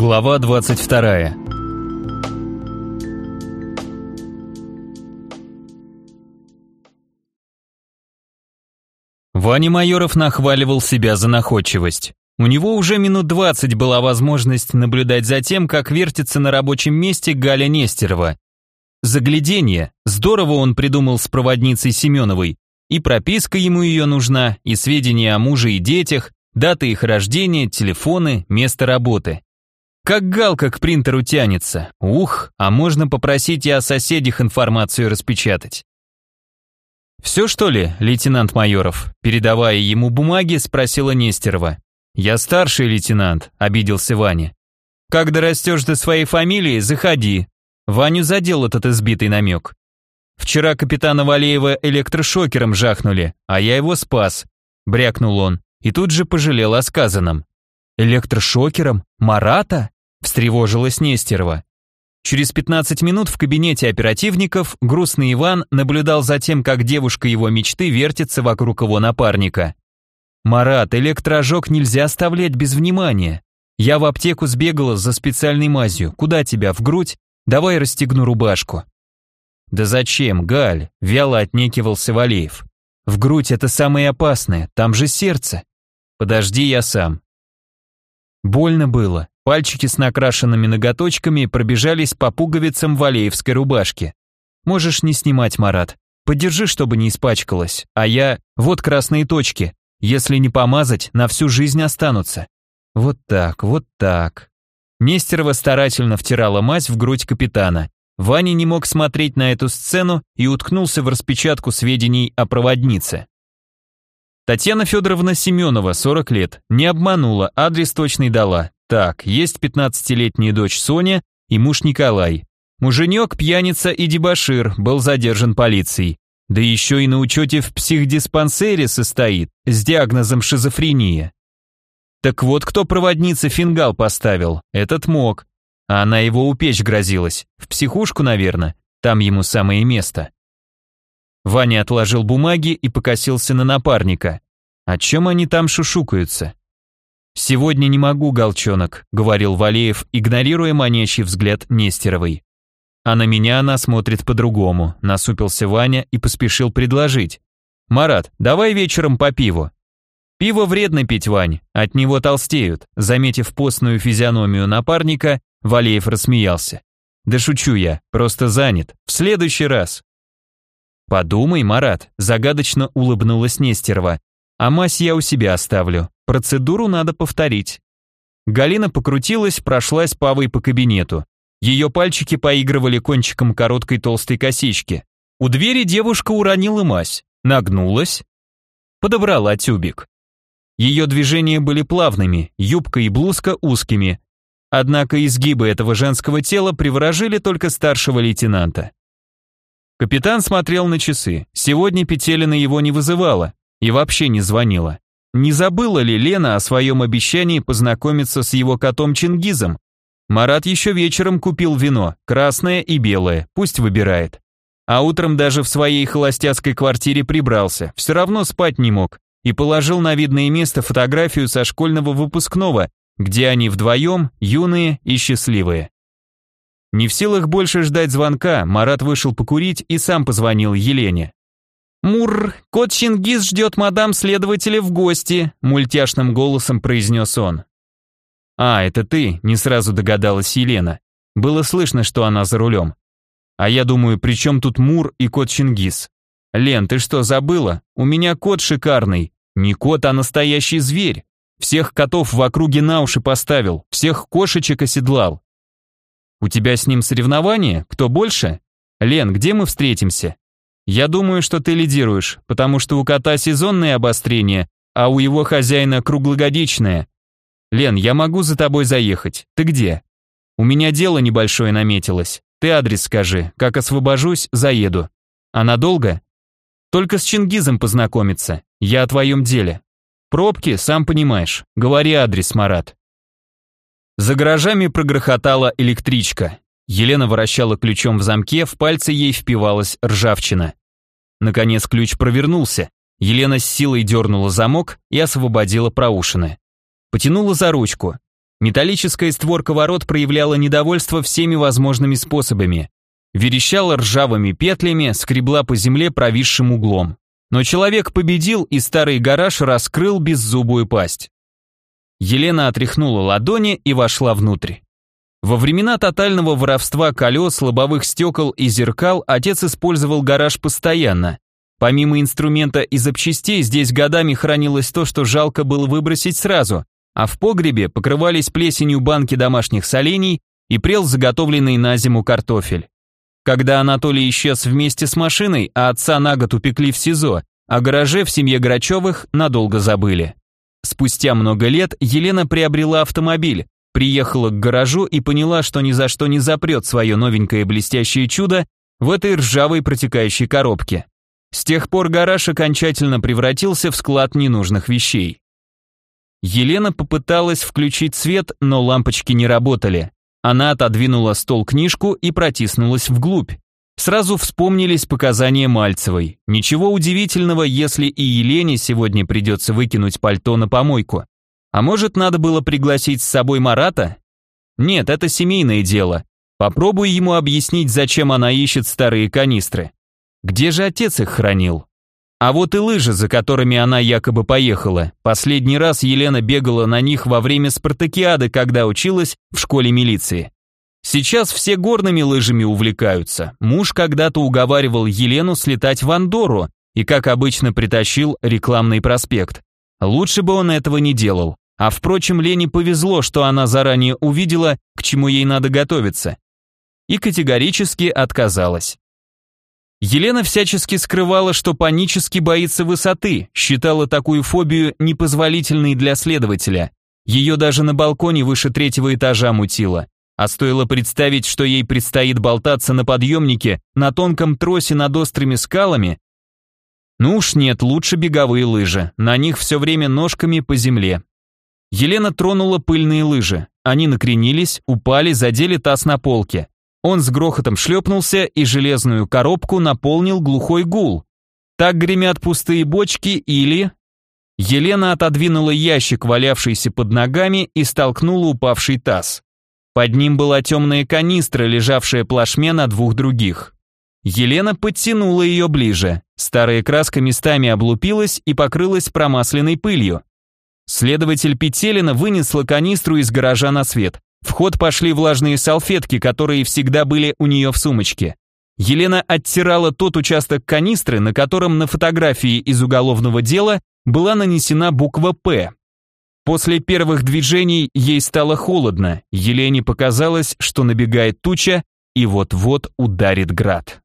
Глава 22. Ваня Майоров нахваливал себя за находчивость. У него уже минут 20 была возможность наблюдать за тем, как вертится на рабочем месте Галя Нестерова. Загляденье. Здорово он придумал с проводницей Семеновой. И прописка ему ее нужна, и сведения о муже и детях, даты их рождения, телефоны, место работы. Как галка к принтеру тянется. Ух, а можно попросить и о соседях информацию распечатать. «Все что ли, лейтенант Майоров?» Передавая ему бумаги, спросила Нестерова. «Я старший лейтенант», — обиделся Ваня. «Как дорастешь до своей фамилии, заходи». Ваню задел этот избитый намек. «Вчера капитана Валеева электрошокером жахнули, а я его спас», — брякнул он, и тут же пожалел о сказанном. «Электрошокером? Марата?» – встревожилась Нестерова. Через 15 минут в кабинете оперативников грустный Иван наблюдал за тем, как девушка его мечты вертится вокруг его напарника. «Марат, электроожог нельзя оставлять без внимания. Я в аптеку сбегала за специальной мазью. Куда тебя, в грудь? Давай расстегну рубашку». «Да зачем, Галь?» – вяло отнекивался Валеев. «В грудь это самое опасное, там же сердце». «Подожди, я сам». Больно было. Пальчики с накрашенными ноготочками пробежались по пуговицам валеевской рубашки. Можешь не снимать, Марат. Подержи, чтобы не испачкалось. А я... Вот красные точки. Если не помазать, на всю жизнь останутся. Вот так, вот так. Нестерова старательно втирала мазь в грудь капитана. Ваня не мог смотреть на эту сцену и уткнулся в распечатку сведений о проводнице. Татьяна Федоровна Семенова, 40 лет, не обманула, адрес точный дала. Так, есть 15-летняя дочь Соня и муж Николай. Муженек, пьяница и дебошир, был задержан полицией. Да еще и на учете в психдиспансере состоит, с диагнозом шизофрения. Так вот, кто проводнице фингал поставил, этот мог. А она его упечь грозилась, в психушку, наверное, там ему самое место. Ваня отложил бумаги и покосился на напарника. О чем они там шушукаются? «Сегодня не могу, Голчонок», — говорил Валеев, игнорируя манящий взгляд Нестеровой. «А на меня она смотрит по-другому», — насупился Ваня и поспешил предложить. «Марат, давай вечером по пиву». «Пиво вредно пить, Вань, от него толстеют», заметив постную физиономию напарника, Валеев рассмеялся. «Да шучу я, просто занят. В следующий раз». «Подумай, Марат», – загадочно улыбнулась Нестерова. «А мазь я у себя оставлю. Процедуру надо повторить». Галина покрутилась, прошлась павой по кабинету. Ее пальчики поигрывали кончиком короткой толстой косички. У двери девушка уронила мазь, нагнулась, подобрала тюбик. Ее движения были плавными, юбка и блузка узкими. Однако изгибы этого женского тела приворожили только старшего лейтенанта. Капитан смотрел на часы. Сегодня Петелина его не вызывала и вообще не звонила. Не забыла ли Лена о своем обещании познакомиться с его котом Чингизом? Марат еще вечером купил вино, красное и белое, пусть выбирает. А утром даже в своей холостяцкой квартире прибрался, все равно спать не мог, и положил на видное место фотографию со школьного выпускного, где они вдвоем, юные и счастливые. Не в силах больше ждать звонка, Марат вышел покурить и сам позвонил Елене. «Мур, кот Чингис ждет мадам следователя в гости», мультяшным голосом произнес он. «А, это ты», не сразу догадалась Елена. Было слышно, что она за рулем. А я думаю, при чем тут Мур и кот Чингис? Лен, ты что, забыла? У меня кот шикарный. Не кот, а настоящий зверь. Всех котов в округе на уши поставил, всех кошечек оседлал. У тебя с ним соревнование? Кто больше? Лен, где мы встретимся? Я думаю, что ты лидируешь, потому что у кота сезонное обострение, а у его хозяина круглогодичное. Лен, я могу за тобой заехать. Ты где? У меня дело небольшое наметилось. Ты адрес скажи. Как освобожусь, заеду. А надолго? Только с Чингизом познакомиться. Я о твоем деле. Пробки, сам понимаешь. Говори адрес, Марат. За гаражами прогрохотала электричка. Елена вращала ключом в замке, в пальцы ей впивалась ржавчина. Наконец ключ провернулся. Елена с силой дернула замок и освободила проушины. Потянула за ручку. Металлическая створка ворот проявляла недовольство всеми возможными способами. Верещала ржавыми петлями, скребла по земле провисшим углом. Но человек победил, и старый гараж раскрыл беззубую пасть. Елена отряхнула ладони и вошла внутрь. Во времена тотального воровства колес, лобовых стекол и зеркал отец использовал гараж постоянно. Помимо инструмента и запчастей, здесь годами хранилось то, что жалко было выбросить сразу, а в погребе покрывались плесенью банки домашних солений и прел заготовленный на зиму картофель. Когда Анатолий исчез вместе с машиной, а отца на год упекли в СИЗО, о гараже в семье Грачевых надолго забыли. Спустя много лет Елена приобрела автомобиль, приехала к гаражу и поняла, что ни за что не запрет свое новенькое блестящее чудо в этой ржавой протекающей коробке. С тех пор гараж окончательно превратился в склад ненужных вещей. Елена попыталась включить свет, но лампочки не работали. Она отодвинула стол-книжку и протиснулась вглубь. Сразу вспомнились показания Мальцевой. Ничего удивительного, если и Елене сегодня придется выкинуть пальто на помойку. А может, надо было пригласить с собой Марата? Нет, это семейное дело. Попробуй ему объяснить, зачем она ищет старые канистры. Где же отец их хранил? А вот и лыжи, за которыми она якобы поехала. Последний раз Елена бегала на них во время спартакиады, когда училась в школе милиции. Сейчас все горными лыжами увлекаются. Муж когда-то уговаривал Елену слетать в Андору и, как обычно, притащил рекламный проспект. Лучше бы он этого не делал. А впрочем, Лене повезло, что она заранее увидела, к чему ей надо готовиться. И категорически отказалась. Елена всячески скрывала, что панически боится высоты, считала такую фобию непозволительной для следователя. Ее даже на балконе выше третьего этажа мутило. А стоило представить, что ей предстоит болтаться на подъемнике на тонком тросе над острыми скалами. Ну уж нет, лучше беговые лыжи, на них все время ножками по земле. Елена тронула пыльные лыжи. Они накренились, упали, задели таз на полке. Он с грохотом шлепнулся, и железную коробку наполнил глухой гул. Так гремят пустые бочки или... Елена отодвинула ящик, валявшийся под ногами, и столкнула упавший таз. Под ним была темная канистра, лежавшая плашме на двух других. Елена подтянула ее ближе. Старая краска местами облупилась и покрылась промасленной пылью. Следователь Петелина вынесла канистру из гаража на свет. В ход пошли влажные салфетки, которые всегда были у нее в сумочке. Елена оттирала тот участок канистры, на котором на фотографии из уголовного дела была нанесена буква «П». После первых движений ей стало холодно, Елене показалось, что набегает туча и вот-вот ударит град.